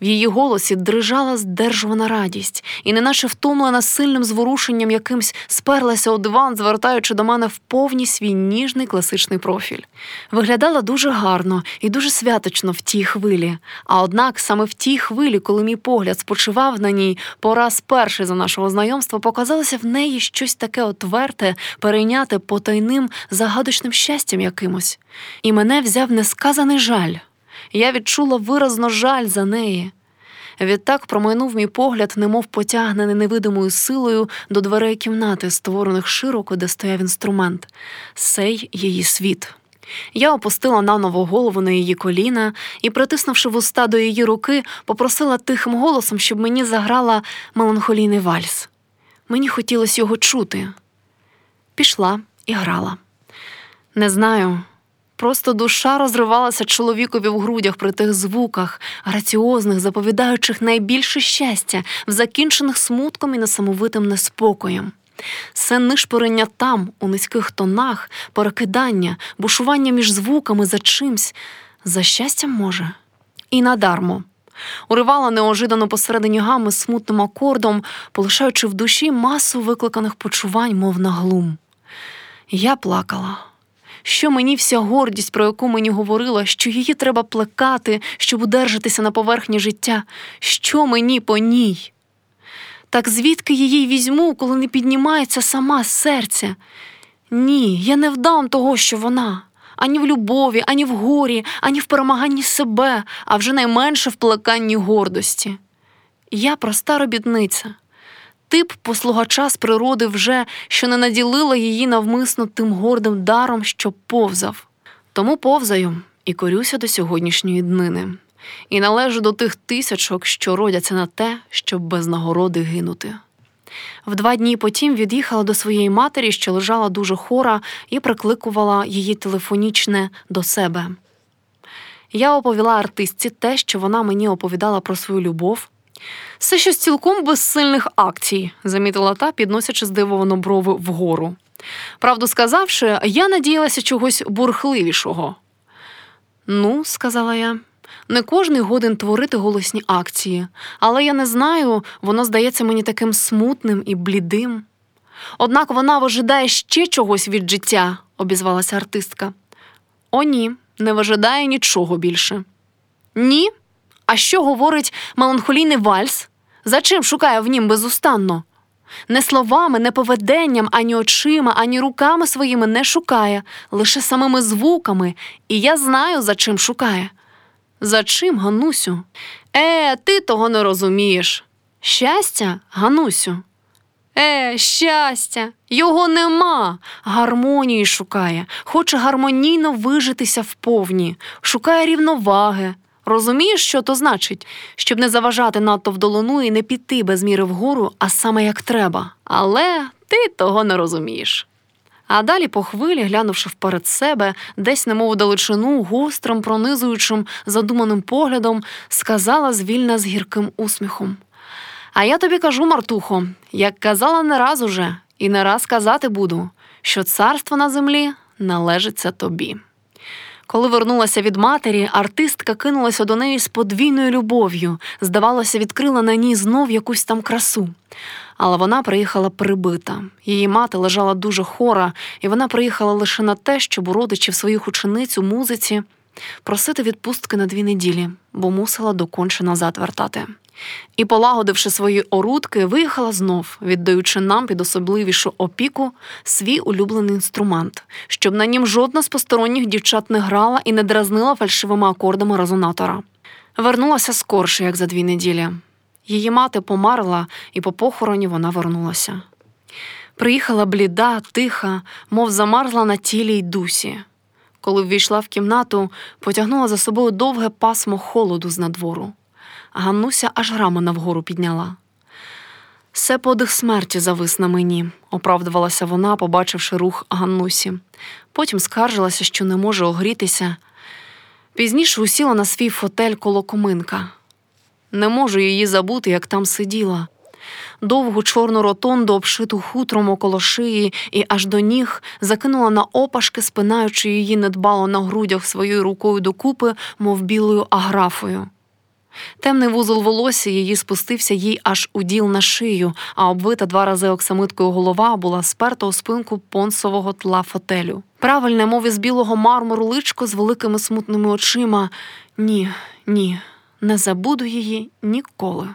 В її голосі дрижала здержувана радість, і, неначе втомлена сильним зворушенням якимсь сперлася у диван, звертаючи до мене в повні свій ніжний класичний профіль. Виглядала дуже гарно і дуже святочно в тій хвилі. А однак саме в тій хвилі, коли мій погляд спочивав на ній, пораз перший за нашого знайомства, показалося в неї щось таке отверте, перейняте потайним загадочним щастям якимось. І мене взяв несказаний жаль. Я відчула виразно жаль за неї. Відтак промайнув мій погляд, немов потягнений невидимою силою до дверей кімнати, створених широко, де стояв інструмент сей її світ. Я опустила наново голову на її коліна і, притиснувши вуста до її руки, попросила тихим голосом, щоб мені заграла меланхолійний вальс. Мені хотілося його чути. Пішла і грала. Не знаю, Просто душа розривалася чоловікові в грудях при тих звуках, граціозних, заповідаючих найбільше щастя, в закінчених смутком і несамовитим неспокоєм. Це нишпорення там, у низьких тонах, перекидання, бушування між звуками за чимсь, за щастям може, і надармо. Уривала неожидано посередині гами смутним акордом, полишаючи в душі масу викликаних почувань, мов на глум. Я плакала що мені вся гордість, про яку мені говорила, що її треба плекати, щоб удержатися на поверхні життя, що мені по ній? Так звідки її візьму, коли не піднімається сама серця? Ні, я не вдам того, що вона. Ані в любові, ані в горі, ані в перемаганні себе, а вже найменше в плеканні гордості. Я проста робітниця тип послугача з природи вже, що не наділила її навмисно тим гордим даром, що повзав. Тому повзаю і корюся до сьогоднішньої днини, і належу до тих тисячок, що родяться на те, щоб без нагороди гинути. В два дні потім від'їхала до своєї матері, що лежала дуже хора, і прикликувала її телефонічне до себе. Я оповіла артистці те, що вона мені оповідала про свою любов, це щось цілком безсильних акцій, замітила та, підносячи здивовану брови вгору. Правду сказавши, я надіялася чогось бурхливішого. Ну, сказала я, не кожний годин творити голосні акції, але я не знаю, воно здається мені таким смутним і блідим. Однак вона вижидає ще чогось від життя, обізвалася артистка. О, ні, не вижидає нічого більше. Ні, а що говорить меланхолійний вальс? За чим шукає в нім безустанно? Не словами, не поведенням, ані очима, ані руками своїми не шукає, лише самими звуками, і я знаю, за чим шукає. За чим, Ганусю? Е, ти того не розумієш. Щастя, Ганусю. Е, щастя, його нема. Гармонії шукає, хоче гармонійно вижитися вповні, шукає рівноваги. Розумієш, що то значить, щоб не заважати надто в долону і не піти без міри вгору, а саме як треба. Але ти того не розумієш. А далі, по хвилі, глянувши вперед себе, десь, немов далечину, гострим, пронизуючим, задуманим поглядом, сказала звільна з гірким усміхом. А я тобі кажу, Мартухо, як казала не раз уже, і не раз казати буду, що царство на землі належиться тобі. Коли вернулася від матері, артистка кинулася до неї з подвійною любов'ю, здавалося, відкрила на ній знов якусь там красу. Але вона приїхала прибита. Її мати лежала дуже хора, і вона приїхала лише на те, щоб у родичів своїх учениць у музиці просити відпустки на дві неділі, бо мусила доконче назад вертати і, полагодивши свої орудки, виїхала знов, віддаючи нам під особливішу опіку свій улюблений інструмент, щоб на нім жодна з посторонніх дівчат не грала і не дразнила фальшивими акордами резонатора. Вернулася скорше, як за дві неділі. Її мати померла, і по похороні вона вернулася. Приїхала бліда, тиха, мов замерзла на тілі й дусі. Коли ввійшла в кімнату, потягнула за собою довге пасмо холоду з надвору. Ганнуся аж грамона вгору підняла. Все подих смерті завис на мені, оправдувалася вона, побачивши рух Ганнусі. Потім скаржилася, що не може огрітися. Пізніше усіла на свій фотель коло коминка. Не можу її забути, як там сиділа. Довгу чорну ротонду, обшиту хутром около шиї, і аж до ніг закинула на опашки, спинаючи її недбало на грудях своєю рукою докупи, мов білою аграфою. Темний вузол волосся її спустився їй аж у діл на шию, а обвита два рази оксамиткою голова була сперта у спинку понсового тла фотелю. Правильне, мов із білого мармуру личко з великими смутними очима. Ні, ні, не забуду її ніколи.